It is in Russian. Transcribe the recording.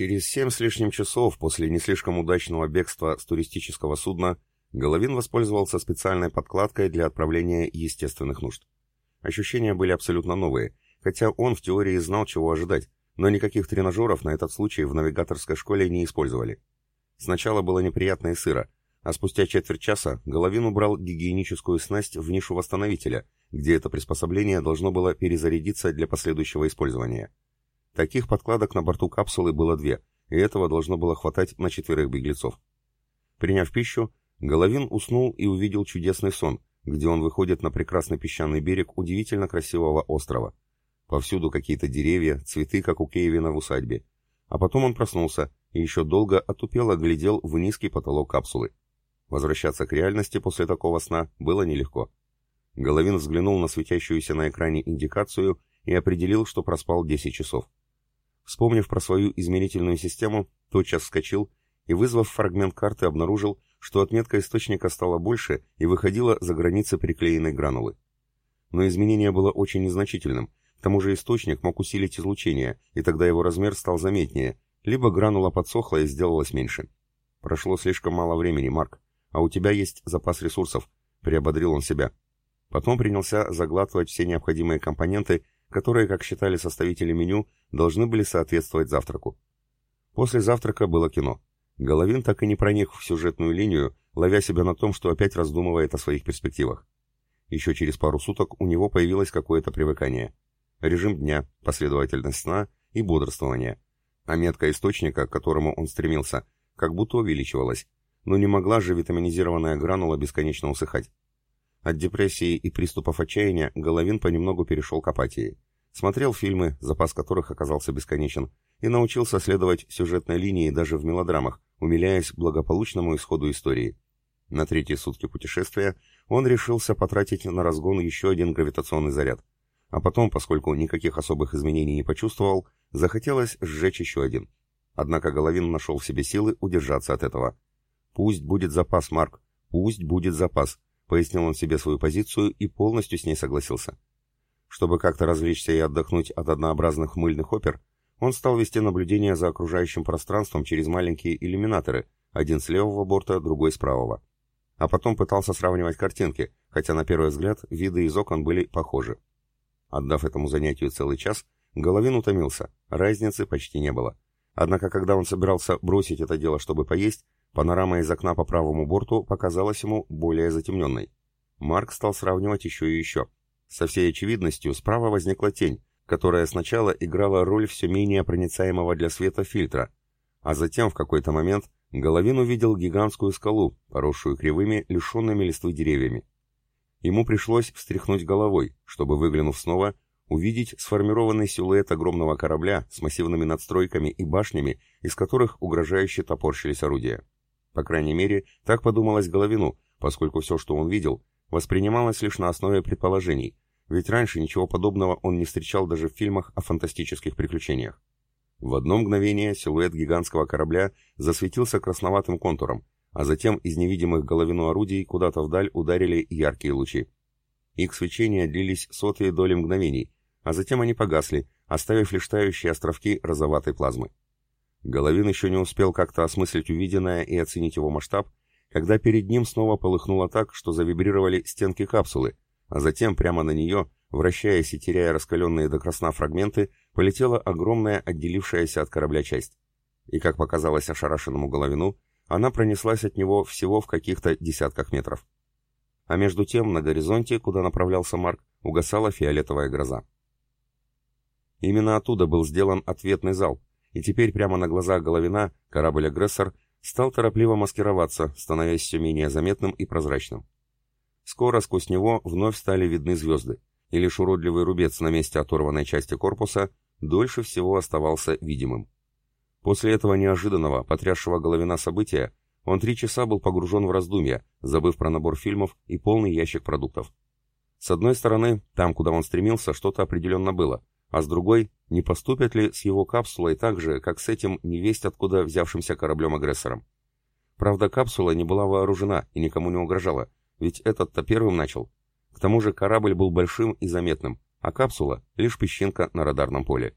Через семь с лишним часов после не слишком удачного бегства с туристического судна Головин воспользовался специальной подкладкой для отправления естественных нужд. Ощущения были абсолютно новые, хотя он в теории знал, чего ожидать, но никаких тренажеров на этот случай в навигаторской школе не использовали. Сначала было неприятно и сыро, а спустя четверть часа Головин убрал гигиеническую снасть в нишу восстановителя, где это приспособление должно было перезарядиться для последующего использования. Таких подкладок на борту капсулы было две, и этого должно было хватать на четверых беглецов. Приняв пищу, Головин уснул и увидел чудесный сон, где он выходит на прекрасный песчаный берег удивительно красивого острова. Повсюду какие-то деревья, цветы, как у Киевина в усадьбе. А потом он проснулся и еще долго отупело глядел в низкий потолок капсулы. Возвращаться к реальности после такого сна было нелегко. Головин взглянул на светящуюся на экране индикацию и определил, что проспал 10 часов. Вспомнив про свою измерительную систему, тотчас вскочил и, вызвав фрагмент карты, обнаружил, что отметка источника стала больше и выходила за границы приклеенной гранулы. Но изменение было очень незначительным, к тому же источник мог усилить излучение, и тогда его размер стал заметнее, либо гранула подсохла и сделалась меньше. «Прошло слишком мало времени, Марк, а у тебя есть запас ресурсов», — приободрил он себя. Потом принялся заглатывать все необходимые компоненты которые, как считали составители меню, должны были соответствовать завтраку. После завтрака было кино. Головин так и не проник в сюжетную линию, ловя себя на том, что опять раздумывает о своих перспективах. Еще через пару суток у него появилось какое-то привыкание. Режим дня, последовательность сна и бодрствования. А метка источника, к которому он стремился, как будто увеличивалась, но не могла же витаминизированная гранула бесконечно усыхать. От депрессии и приступов отчаяния Головин понемногу перешел к апатии. Смотрел фильмы, запас которых оказался бесконечен, и научился следовать сюжетной линии даже в мелодрамах, умиляясь благополучному исходу истории. На третьи сутки путешествия он решился потратить на разгон еще один гравитационный заряд. А потом, поскольку никаких особых изменений не почувствовал, захотелось сжечь еще один. Однако Головин нашел в себе силы удержаться от этого. «Пусть будет запас, Марк, пусть будет запас», Пояснил он себе свою позицию и полностью с ней согласился. Чтобы как-то развлечься и отдохнуть от однообразных мыльных опер, он стал вести наблюдение за окружающим пространством через маленькие иллюминаторы, один с левого борта, другой с правого. А потом пытался сравнивать картинки, хотя на первый взгляд виды из окон были похожи. Отдав этому занятию целый час, Головин утомился, разницы почти не было. Однако, когда он собирался бросить это дело, чтобы поесть, Панорама из окна по правому борту показалась ему более затемненной. Марк стал сравнивать еще и еще. Со всей очевидностью справа возникла тень, которая сначала играла роль все менее проницаемого для света фильтра, а затем в какой-то момент Головин увидел гигантскую скалу, поросшую кривыми, лишенными листвы деревьями. Ему пришлось встряхнуть головой, чтобы, выглянув снова, увидеть сформированный силуэт огромного корабля с массивными надстройками и башнями, из которых угрожающе топорщились орудия. По крайней мере, так подумалось Головину, поскольку все, что он видел, воспринималось лишь на основе предположений, ведь раньше ничего подобного он не встречал даже в фильмах о фантастических приключениях. В одно мгновение силуэт гигантского корабля засветился красноватым контуром, а затем из невидимых Головину орудий куда-то вдаль ударили яркие лучи. Их свечения длились сотые доли мгновений, а затем они погасли, оставив лишь тающие островки розоватой плазмы. Головин еще не успел как-то осмыслить увиденное и оценить его масштаб, когда перед ним снова полыхнуло так, что завибрировали стенки капсулы, а затем прямо на нее, вращаясь и теряя раскаленные до красна фрагменты, полетела огромная отделившаяся от корабля часть. И, как показалось ошарашенному Головину, она пронеслась от него всего в каких-то десятках метров. А между тем на горизонте, куда направлялся Марк, угасала фиолетовая гроза. Именно оттуда был сделан ответный залп, и теперь прямо на глазах Головина корабль-агрессор стал торопливо маскироваться, становясь все менее заметным и прозрачным. Скоро сквозь него вновь стали видны звезды, и лишь уродливый рубец на месте оторванной части корпуса дольше всего оставался видимым. После этого неожиданного, потрясшего Головина события, он три часа был погружен в раздумья, забыв про набор фильмов и полный ящик продуктов. С одной стороны, там, куда он стремился, что-то определенно было, а с другой, не поступят ли с его капсулой так же, как с этим невесть откуда взявшимся кораблем-агрессором. Правда, капсула не была вооружена и никому не угрожала, ведь этот-то первым начал. К тому же корабль был большим и заметным, а капсула — лишь песчинка на радарном поле.